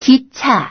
기차.